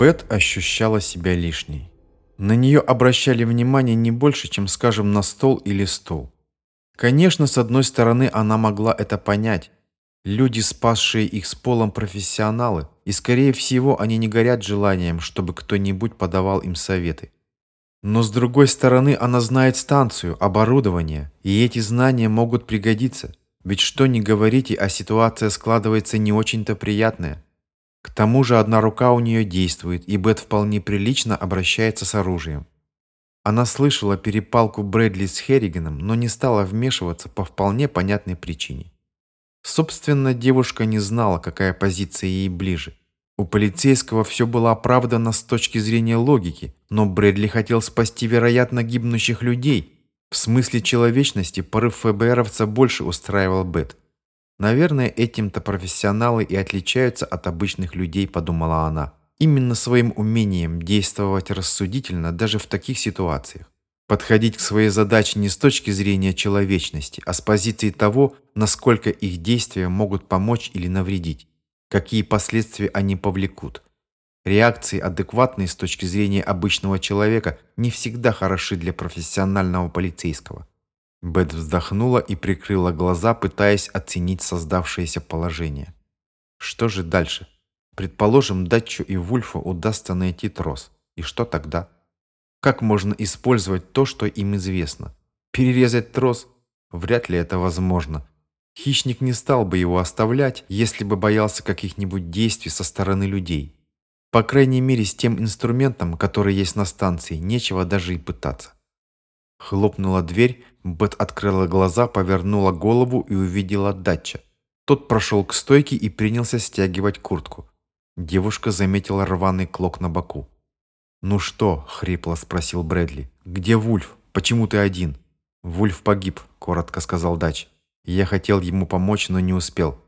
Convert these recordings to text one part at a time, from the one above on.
Бет ощущала себя лишней. На нее обращали внимание не больше, чем, скажем, на стол или стол. Конечно, с одной стороны, она могла это понять. Люди, спасшие их с полом профессионалы, и, скорее всего, они не горят желанием, чтобы кто-нибудь подавал им советы. Но с другой стороны, она знает станцию, оборудование, и эти знания могут пригодиться. Ведь что ни говорите, а ситуация складывается не очень-то приятная. К тому же одна рука у нее действует, и Бет вполне прилично обращается с оружием. Она слышала перепалку Брэдли с Херриганом, но не стала вмешиваться по вполне понятной причине. Собственно, девушка не знала, какая позиция ей ближе. У полицейского все было оправдано с точки зрения логики, но Брэдли хотел спасти, вероятно, гибнущих людей. В смысле человечности порыв ФБРовца больше устраивал Бет. Наверное, этим-то профессионалы и отличаются от обычных людей, подумала она. Именно своим умением действовать рассудительно даже в таких ситуациях. Подходить к своей задаче не с точки зрения человечности, а с позиции того, насколько их действия могут помочь или навредить, какие последствия они повлекут. Реакции, адекватные с точки зрения обычного человека, не всегда хороши для профессионального полицейского. Бет вздохнула и прикрыла глаза, пытаясь оценить создавшееся положение. Что же дальше? Предположим, Датчу и Вульфу удастся найти трос. И что тогда? Как можно использовать то, что им известно? Перерезать трос? Вряд ли это возможно. Хищник не стал бы его оставлять, если бы боялся каких-нибудь действий со стороны людей. По крайней мере, с тем инструментом, который есть на станции, нечего даже и пытаться. Хлопнула дверь, Бет открыла глаза, повернула голову и увидела Датча. Тот прошел к стойке и принялся стягивать куртку. Девушка заметила рваный клок на боку. «Ну что?» – хрипло спросил Брэдли. «Где Вульф? Почему ты один?» «Вульф погиб», – коротко сказал Дач. «Я хотел ему помочь, но не успел».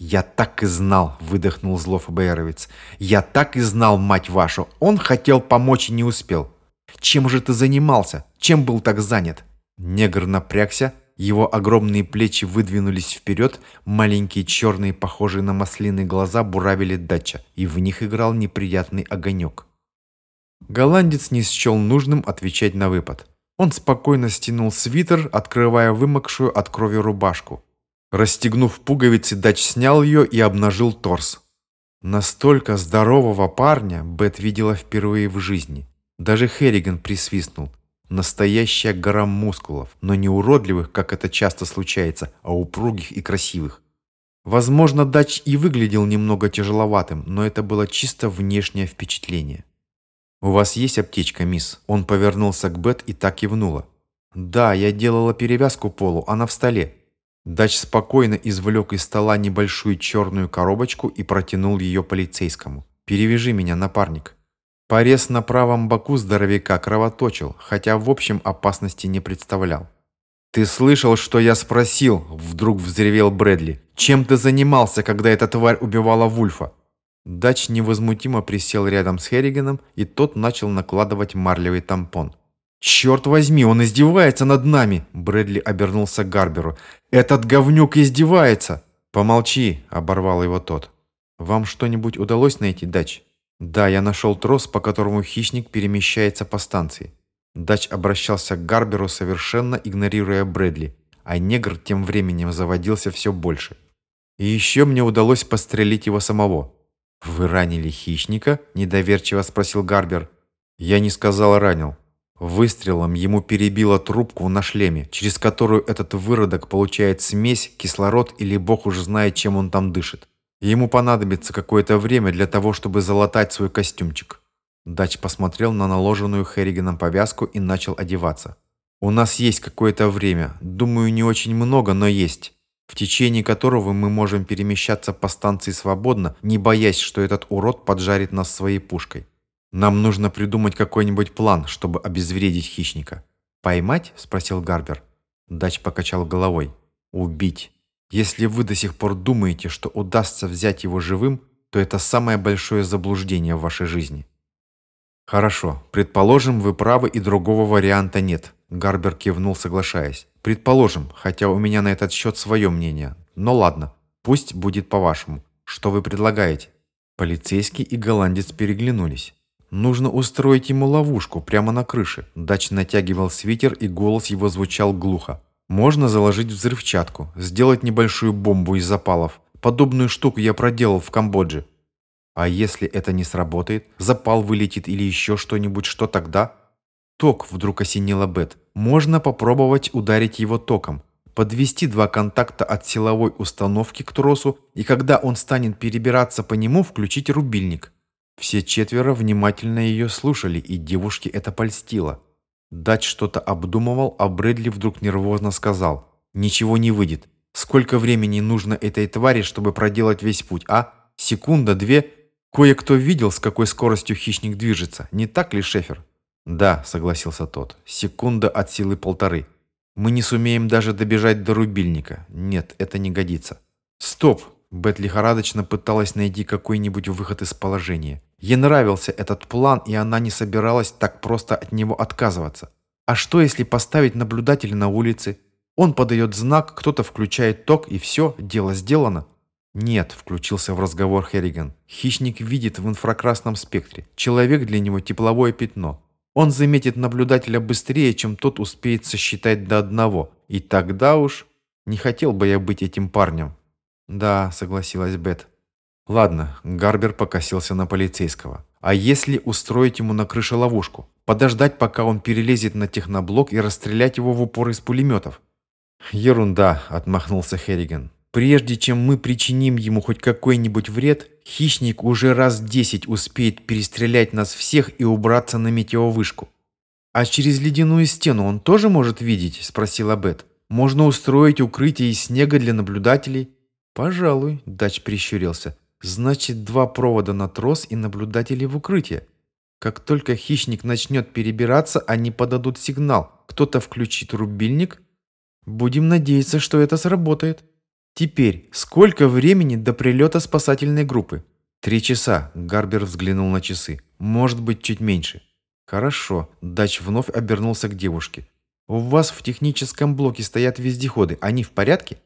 «Я так и знал!» – выдохнул зло ФБРовец. «Я так и знал, мать вашу! Он хотел помочь и не успел!» Чем же ты занимался? Чем был так занят?» Негр напрягся, его огромные плечи выдвинулись вперед, маленькие черные, похожие на маслины глаза буравили дача, и в них играл неприятный огонек. Голландец не счел нужным отвечать на выпад. Он спокойно стянул свитер, открывая вымокшую от крови рубашку. Расстегнув пуговицы, дач снял ее и обнажил торс. Настолько здорового парня Бет видела впервые в жизни. Даже Херриган присвистнул. Настоящая гора мускулов, но не уродливых, как это часто случается, а упругих и красивых. Возможно, Дач и выглядел немного тяжеловатым, но это было чисто внешнее впечатление. «У вас есть аптечка, мисс?» Он повернулся к Бет и так кивнула. «Да, я делала перевязку полу, она в столе». Дач спокойно извлек из стола небольшую черную коробочку и протянул ее полицейскому. «Перевяжи меня, напарник». Порез на правом боку здоровяка кровоточил, хотя в общем опасности не представлял. «Ты слышал, что я спросил?» – вдруг взревел Брэдли. «Чем ты занимался, когда эта тварь убивала Вульфа?» Дач невозмутимо присел рядом с Херриганом, и тот начал накладывать марлевый тампон. «Черт возьми, он издевается над нами!» Брэдли обернулся к Гарберу. «Этот говнюк издевается!» «Помолчи!» – оборвал его тот. «Вам что-нибудь удалось найти, Дач?» Да, я нашел трос, по которому хищник перемещается по станции. Дач обращался к Гарберу, совершенно игнорируя Брэдли, а негр тем временем заводился все больше. И еще мне удалось пострелить его самого. «Вы ранили хищника?» – недоверчиво спросил Гарбер. Я не сказал ранил. Выстрелом ему перебило трубку на шлеме, через которую этот выродок получает смесь, кислород или бог уже знает, чем он там дышит. Ему понадобится какое-то время для того, чтобы залатать свой костюмчик. Дач посмотрел на наложенную Херриганом повязку и начал одеваться. «У нас есть какое-то время. Думаю, не очень много, но есть. В течение которого мы можем перемещаться по станции свободно, не боясь, что этот урод поджарит нас своей пушкой. Нам нужно придумать какой-нибудь план, чтобы обезвредить хищника». «Поймать?» – спросил Гарбер. Дач покачал головой. «Убить. Если вы до сих пор думаете, что удастся взять его живым, то это самое большое заблуждение в вашей жизни. Хорошо, предположим, вы правы и другого варианта нет. Гарбер кивнул, соглашаясь. Предположим, хотя у меня на этот счет свое мнение. Но ладно, пусть будет по-вашему. Что вы предлагаете? Полицейский и голландец переглянулись. Нужно устроить ему ловушку прямо на крыше. Дач натягивал свитер, и голос его звучал глухо. Можно заложить взрывчатку, сделать небольшую бомбу из запалов. Подобную штуку я проделал в Камбодже. А если это не сработает, запал вылетит или еще что-нибудь, что тогда? Ток вдруг осенила Бет. Можно попробовать ударить его током. Подвести два контакта от силовой установки к тросу, и когда он станет перебираться по нему, включить рубильник. Все четверо внимательно ее слушали, и девушке это польстило. Дач что-то обдумывал, а Брэдли вдруг нервозно сказал. «Ничего не выйдет. Сколько времени нужно этой твари, чтобы проделать весь путь, а? Секунда, две? Кое-кто видел, с какой скоростью хищник движется. Не так ли, Шефер?» «Да», — согласился тот. «Секунда от силы полторы. Мы не сумеем даже добежать до рубильника. Нет, это не годится». «Стоп!» Бет лихорадочно пыталась найти какой-нибудь выход из положения. Ей нравился этот план, и она не собиралась так просто от него отказываться. А что, если поставить наблюдателя на улице? Он подает знак, кто-то включает ток, и все, дело сделано. «Нет», — включился в разговор Херриган. «Хищник видит в инфракрасном спектре. Человек для него тепловое пятно. Он заметит наблюдателя быстрее, чем тот успеет сосчитать до одного. И тогда уж... Не хотел бы я быть этим парнем». «Да», — согласилась Бет. Ладно, Гарбер покосился на полицейского. А если устроить ему на крыше ловушку? Подождать, пока он перелезет на техноблок и расстрелять его в упор из пулеметов? Ерунда, отмахнулся Херриган. Прежде чем мы причиним ему хоть какой-нибудь вред, хищник уже раз десять успеет перестрелять нас всех и убраться на метеовышку. «А через ледяную стену он тоже может видеть?» – спросила Бет. «Можно устроить укрытие из снега для наблюдателей?» «Пожалуй», – Дач прищурился. Значит, два провода на трос и наблюдатели в укрытие. Как только хищник начнет перебираться, они подадут сигнал. Кто-то включит рубильник. Будем надеяться, что это сработает. Теперь, сколько времени до прилета спасательной группы? Три часа. Гарбер взглянул на часы. Может быть, чуть меньше. Хорошо. Дач вновь обернулся к девушке. У вас в техническом блоке стоят вездеходы. Они в порядке?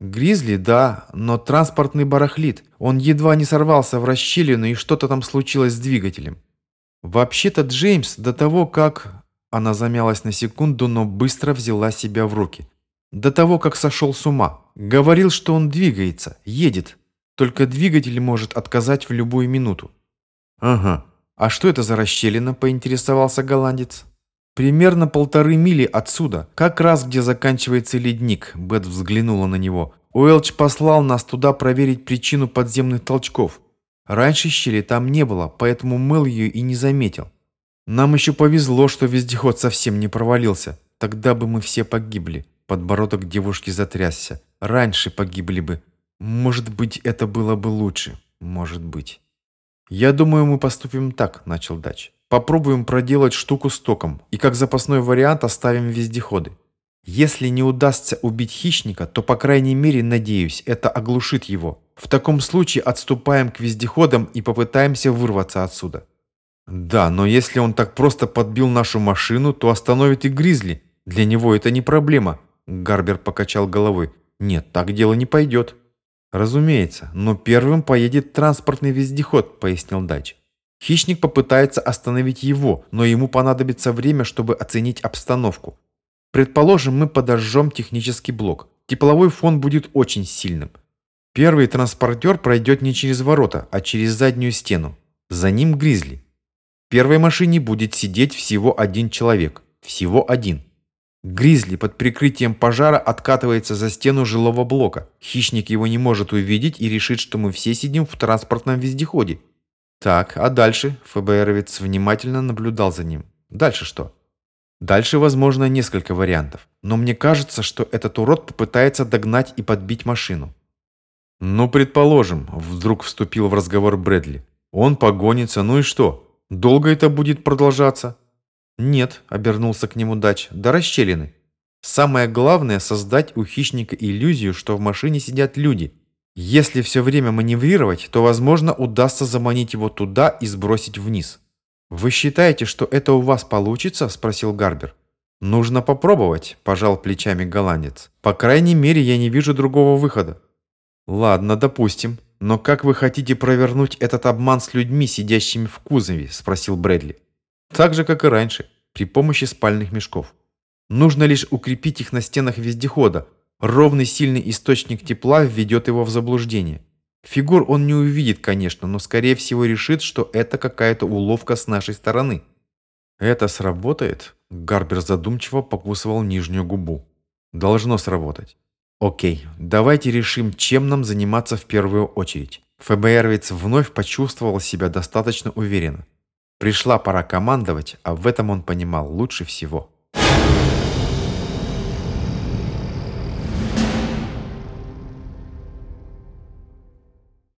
Гризли, да, но транспортный барахлит. Он едва не сорвался в расщелину, и что-то там случилось с двигателем. Вообще-то Джеймс до того, как... Она замялась на секунду, но быстро взяла себя в руки. До того, как сошел с ума. Говорил, что он двигается, едет. Только двигатель может отказать в любую минуту. Ага. А что это за расщелина, поинтересовался голландец. «Примерно полторы мили отсюда, как раз где заканчивается ледник», Бет взглянула на него. «Уэлч послал нас туда проверить причину подземных толчков. Раньше щели там не было, поэтому Мэл ее и не заметил. Нам еще повезло, что вездеход совсем не провалился. Тогда бы мы все погибли». Подбородок девушки затрясся. «Раньше погибли бы. Может быть, это было бы лучше. Может быть». «Я думаю, мы поступим так», – начал Дач. Попробуем проделать штуку с током и как запасной вариант оставим вездеходы. Если не удастся убить хищника, то, по крайней мере, надеюсь, это оглушит его. В таком случае отступаем к вездеходам и попытаемся вырваться отсюда. Да, но если он так просто подбил нашу машину, то остановит и Гризли. Для него это не проблема. Гарбер покачал головой. Нет, так дело не пойдет. Разумеется, но первым поедет транспортный вездеход, пояснил Дач. Хищник попытается остановить его, но ему понадобится время, чтобы оценить обстановку. Предположим, мы подожжем технический блок. Тепловой фон будет очень сильным. Первый транспортер пройдет не через ворота, а через заднюю стену. За ним Гризли. В первой машине будет сидеть всего один человек. Всего один. Гризли под прикрытием пожара откатывается за стену жилого блока. Хищник его не может увидеть и решит, что мы все сидим в транспортном вездеходе. Так, а дальше? ФБРовец внимательно наблюдал за ним. Дальше что? Дальше, возможно, несколько вариантов. Но мне кажется, что этот урод попытается догнать и подбить машину. «Ну, предположим», — вдруг вступил в разговор Брэдли. «Он погонится, ну и что? Долго это будет продолжаться?» «Нет», — обернулся к нему Дач, — «до расщелины. Самое главное — создать у хищника иллюзию, что в машине сидят люди, если все время маневрировать, то, возможно, удастся заманить его туда и сбросить вниз. «Вы считаете, что это у вас получится?» – спросил Гарбер. «Нужно попробовать», – пожал плечами голландец. «По крайней мере, я не вижу другого выхода». «Ладно, допустим. но как вы хотите провернуть этот обман с людьми, сидящими в кузове?» – спросил Брэдли. «Так же, как и раньше, при помощи спальных мешков. Нужно лишь укрепить их на стенах вездехода. Ровный сильный источник тепла введет его в заблуждение. Фигур он не увидит, конечно, но скорее всего решит, что это какая-то уловка с нашей стороны». «Это сработает?» – Гарбер задумчиво покусывал нижнюю губу. «Должно сработать. Окей, давайте решим, чем нам заниматься в первую очередь. ФБРовец вновь почувствовал себя достаточно уверенно. Пришла пора командовать, а в этом он понимал лучше всего.